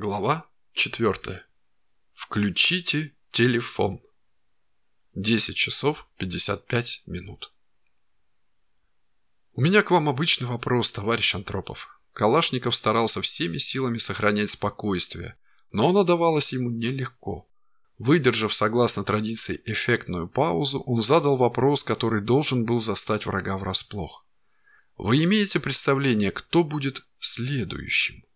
Глава 4. Включите телефон. 10 часов 55 минут. У меня к вам обычный вопрос, товарищ Антропов. Калашников старался всеми силами сохранять спокойствие, но оно давалось ему нелегко. Выдержав, согласно традиции, эффектную паузу, он задал вопрос, который должен был застать врага врасплох. Вы имеете представление, кто будет следующим?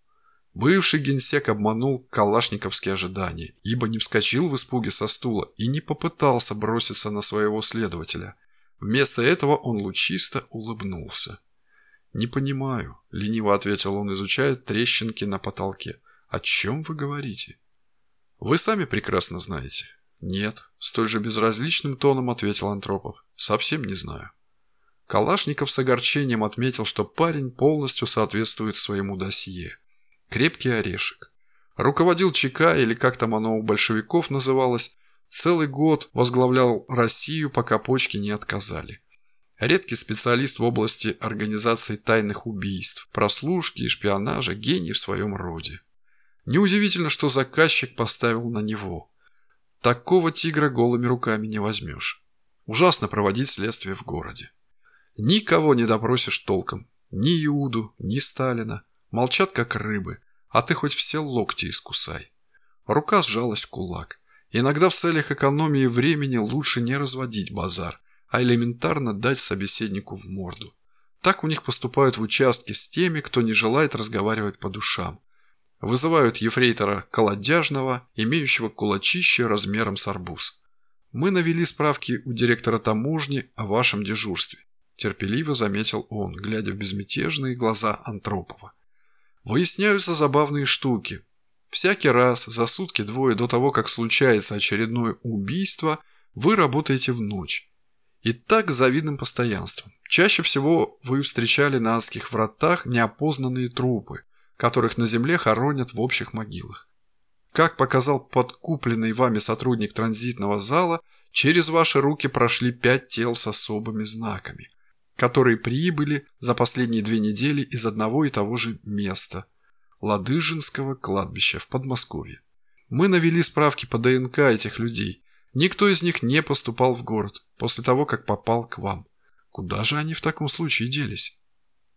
Бывший генсек обманул калашниковские ожидания, ибо не вскочил в испуге со стула и не попытался броситься на своего следователя. Вместо этого он лучисто улыбнулся. «Не понимаю», – лениво ответил он, изучая трещинки на потолке. «О чем вы говорите?» «Вы сами прекрасно знаете». «Нет», – столь же безразличным тоном ответил Антропов. «Совсем не знаю». Калашников с огорчением отметил, что парень полностью соответствует своему досье – Крепкий орешек. Руководил ЧК, или как там оно у большевиков называлось, целый год возглавлял Россию, пока почки не отказали. Редкий специалист в области организации тайных убийств, прослушки и шпионажа, гений в своем роде. Неудивительно, что заказчик поставил на него. Такого тигра голыми руками не возьмешь. Ужасно проводить следствие в городе. Никого не допросишь толком. Ни Иуду, ни Сталина. Молчат, как рыбы, а ты хоть все локти искусай. Рука сжалась в кулак. Иногда в целях экономии времени лучше не разводить базар, а элементарно дать собеседнику в морду. Так у них поступают в участке с теми, кто не желает разговаривать по душам. Вызывают ефрейтора Колодяжного, имеющего кулачище размером с арбуз. Мы навели справки у директора таможни о вашем дежурстве. Терпеливо заметил он, глядя в безмятежные глаза Антропова. Выясняются забавные штуки. Всякий раз за сутки-двое до того, как случается очередное убийство, вы работаете в ночь. И так с завидным постоянством. Чаще всего вы встречали на адских вратах неопознанные трупы, которых на земле хоронят в общих могилах. Как показал подкупленный вами сотрудник транзитного зала, через ваши руки прошли пять тел с особыми знаками которые прибыли за последние две недели из одного и того же места – Ладыжинского кладбища в Подмосковье. Мы навели справки по ДНК этих людей. Никто из них не поступал в город после того, как попал к вам. Куда же они в таком случае делись?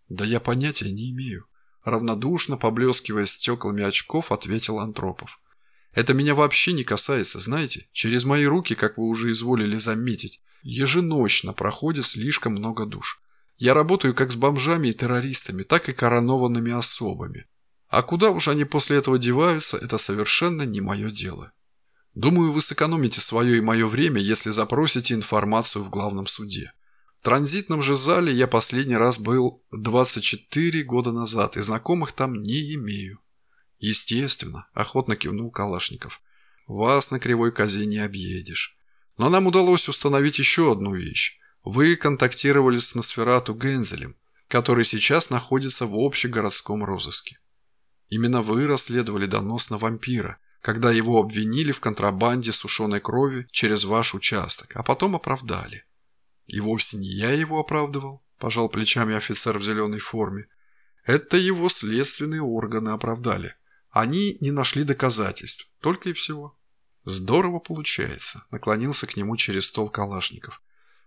Да я понятия не имею. Равнодушно, поблескивая стеклами очков, ответил Антропов. Это меня вообще не касается, знаете. Через мои руки, как вы уже изволили заметить, еженочно проходит слишком много душ. Я работаю как с бомжами и террористами, так и коронованными особами. А куда уж они после этого деваются, это совершенно не мое дело. Думаю, вы сэкономите свое и мое время, если запросите информацию в главном суде. В транзитном же зале я последний раз был 24 года назад и знакомых там не имею. Естественно, охотно кивнул Калашников. Вас на кривой козе не объедешь. Но нам удалось установить еще одну вещь. Вы контактировали с Носферату Гензелем, который сейчас находится в общегородском розыске. Именно вы расследовали донос на вампира, когда его обвинили в контрабанде сушеной крови через ваш участок, а потом оправдали. И вовсе не я его оправдывал, пожал плечами офицер в зеленой форме. Это его следственные органы оправдали. Они не нашли доказательств, только и всего. «Здорово получается», – наклонился к нему через стол Калашников.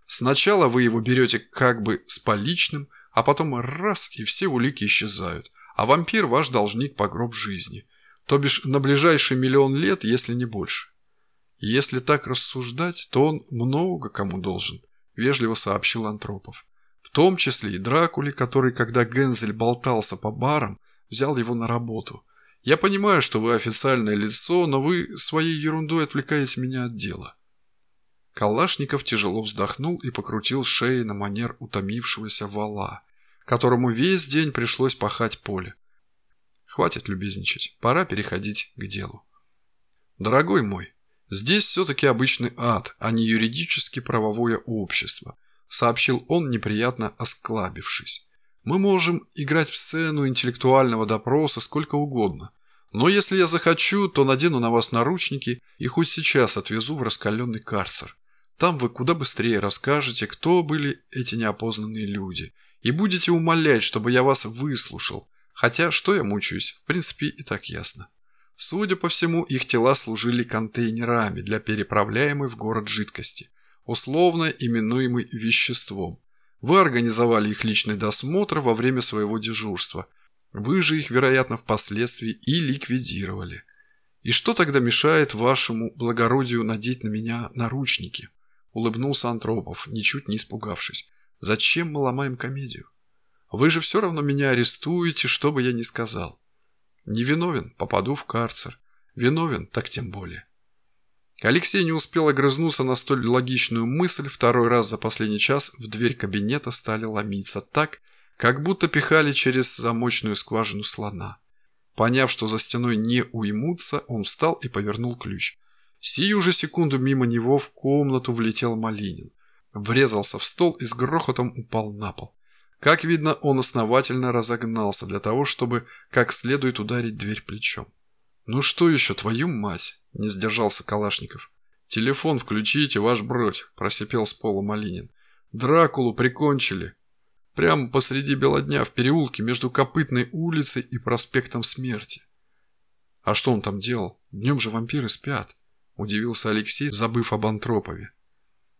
«Сначала вы его берете как бы с поличным, а потом раз, и все улики исчезают, а вампир – ваш должник по гроб жизни, то бишь на ближайший миллион лет, если не больше. если так рассуждать, то он много кому должен», – вежливо сообщил Антропов. «В том числе и Дракуле, который, когда Гензель болтался по барам, взял его на работу – я понимаю, что вы официальное лицо, но вы своей ерундой отвлекаете меня от дела». Калашников тяжело вздохнул и покрутил шеей на манер утомившегося вала, которому весь день пришлось пахать поле. Хватит любезничать, пора переходить к делу. Дорогой мой, здесь все-таки обычный ад, а не юридически правовое общество, сообщил он, неприятно осклабившись. Мы можем играть в сцену интеллектуального допроса сколько угодно. Но если я захочу, то надену на вас наручники и хоть сейчас отвезу в раскаленный карцер. Там вы куда быстрее расскажете, кто были эти неопознанные люди, и будете умолять, чтобы я вас выслушал. Хотя, что я мучаюсь, в принципе, и так ясно. Судя по всему, их тела служили контейнерами для переправляемой в город жидкости, условно именуемой веществом. Вы организовали их личный досмотр во время своего дежурства. Вы же их, вероятно, впоследствии и ликвидировали. И что тогда мешает вашему благородию надеть на меня наручники? Улыбнулся Антропов, ничуть не испугавшись. Зачем мы ломаем комедию? Вы же все равно меня арестуете, что бы я ни сказал. Невиновен, попаду в карцер. Виновен, так тем более. Алексей не успел огрызнуться на столь логичную мысль, второй раз за последний час в дверь кабинета стали ломиться так, как будто пихали через замочную скважину слона. Поняв, что за стеной не уймутся, он встал и повернул ключ. Сию же секунду мимо него в комнату влетел Малинин. Врезался в стол и с грохотом упал на пол. Как видно, он основательно разогнался для того, чтобы как следует ударить дверь плечом. «Ну что еще, твою мать?» – не сдержался Калашников. «Телефон включите, ваш бродь», – просипел с пола Малинин. «Дракулу прикончили. Прямо посреди бела дня в переулке между Копытной улицей и проспектом Смерти». «А что он там делал? Днем же вампиры спят», – удивился Алексей, забыв об Антропове.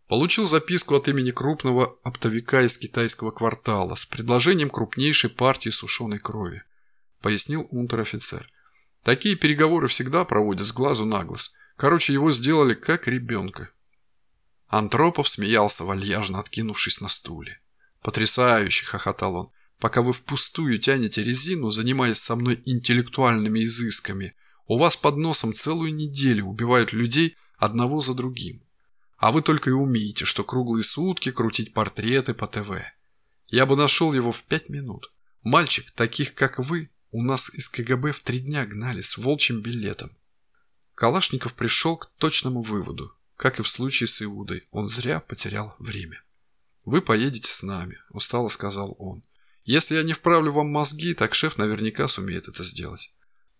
Получил записку от имени крупного оптовика из китайского квартала с предложением крупнейшей партии сушеной крови, пояснил унтер-офицер. Такие переговоры всегда проводят с глазу на глаз. Короче, его сделали как ребенка. Антропов смеялся, вальяжно откинувшись на стуле. «Потрясающе!» – хохотал он. «Пока вы впустую тянете резину, занимаясь со мной интеллектуальными изысками, у вас под носом целую неделю убивают людей одного за другим. А вы только и умеете, что круглые сутки крутить портреты по ТВ. Я бы нашел его в пять минут. Мальчик, таких как вы, у нас из КГБ в три дня гнали с волчьим билетом. Калашников пришел к точному выводу. Как и в случае с Иудой, он зря потерял время. «Вы поедете с нами», – устало сказал он. «Если я не вправлю вам мозги, так шеф наверняка сумеет это сделать.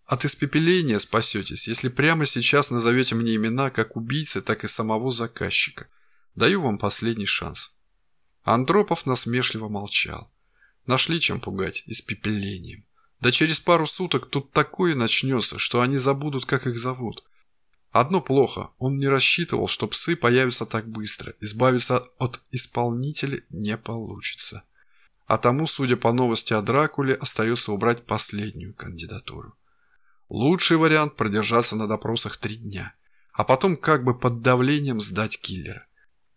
От испепеления спасетесь, если прямо сейчас назовете мне имена как убийцы, так и самого заказчика. Даю вам последний шанс». Андропов насмешливо молчал. Нашли чем пугать испепелением. Да через пару суток тут такое начнется, что они забудут, как их зовут. Одно плохо, он не рассчитывал, что псы появятся так быстро. Избавиться от исполнителя не получится. А тому, судя по новости о Дракуле, остается убрать последнюю кандидатуру. Лучший вариант продержаться на допросах три дня, а потом как бы под давлением сдать киллера.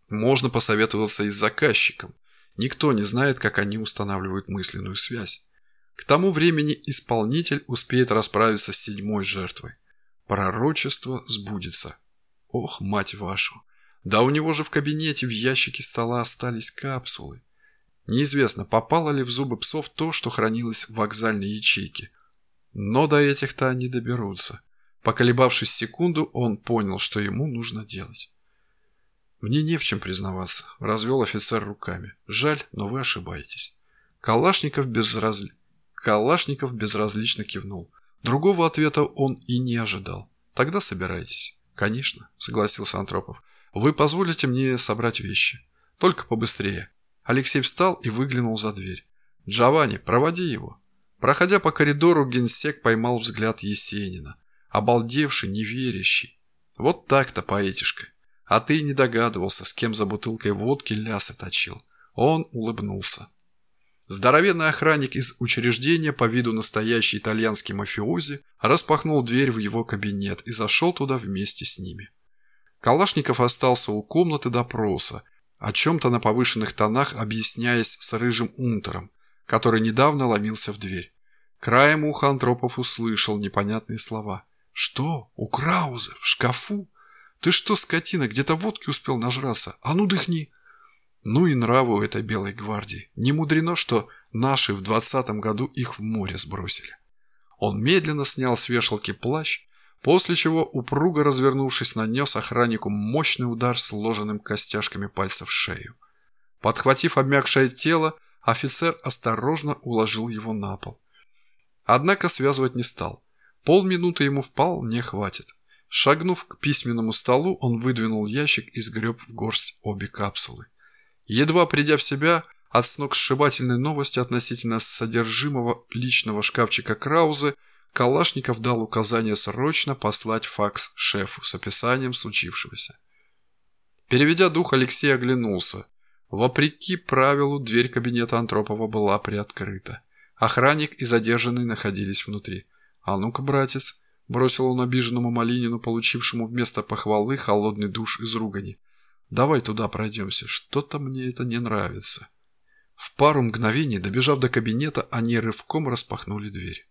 Можно посоветоваться и с заказчиком. Никто не знает, как они устанавливают мысленную связь. К тому времени исполнитель успеет расправиться с седьмой жертвой. Пророчество сбудется. Ох, мать вашу! Да у него же в кабинете в ящике стола остались капсулы. Неизвестно, попало ли в зубы псов то, что хранилось в вокзальной ячейке – но до этих-то они доберутся. Поколебавшись секунду, он понял, что ему нужно делать. «Мне не в чем признаваться», – развел офицер руками. «Жаль, но вы ошибаетесь». Калашников, безразли... Калашников безразлично кивнул. Другого ответа он и не ожидал. «Тогда собирайтесь». «Конечно», – согласился Антропов. «Вы позволите мне собрать вещи. Только побыстрее». Алексей встал и выглянул за дверь. «Джованни, проводи его». Проходя по коридору, генсек поймал взгляд Есенина. Обалдевший, неверящий. Вот так-то, поэтишка. А ты не догадывался, с кем за бутылкой водки лясы точил. Он улыбнулся. Здоровенный охранник из учреждения, по виду настоящий итальянский мафиози, распахнул дверь в его кабинет и зашел туда вместе с ними. Калашников остался у комнаты допроса, о чем-то на повышенных тонах объясняясь с рыжим унтером, который недавно ломился в дверь. Краем уха Антропов услышал непонятные слова. «Что? У Крауза? В шкафу? Ты что, скотина, где-то водки успел нажраться? А ну дыхни!» Ну и нравы у этой белой гвардии. Не мудрено, что наши в двадцатом году их в море сбросили. Он медленно снял с вешалки плащ, после чего, упруго развернувшись, нанес охраннику мощный удар сложенным костяшками пальцев в шею. Подхватив обмякшее тело, офицер осторожно уложил его на пол. Однако связывать не стал. Полминуты ему вполне хватит. Шагнув к письменному столу, он выдвинул ящик и сгреб в горсть обе капсулы. Едва придя в себя от сногсшибательной новости относительно содержимого личного шкафчика Краузы, Калашников дал указание срочно послать факс шефу с описанием случившегося. Переведя дух, Алексей оглянулся. Вопреки правилу, дверь кабинета Антропова была приоткрыта. Охранник и задержанный находились внутри. «А ну-ка, братец!» – бросил он обиженному Малинину, получившему вместо похвалы холодный душ из ругани. «Давай туда пройдемся, что-то мне это не нравится». В пару мгновений, добежав до кабинета, они рывком распахнули дверь.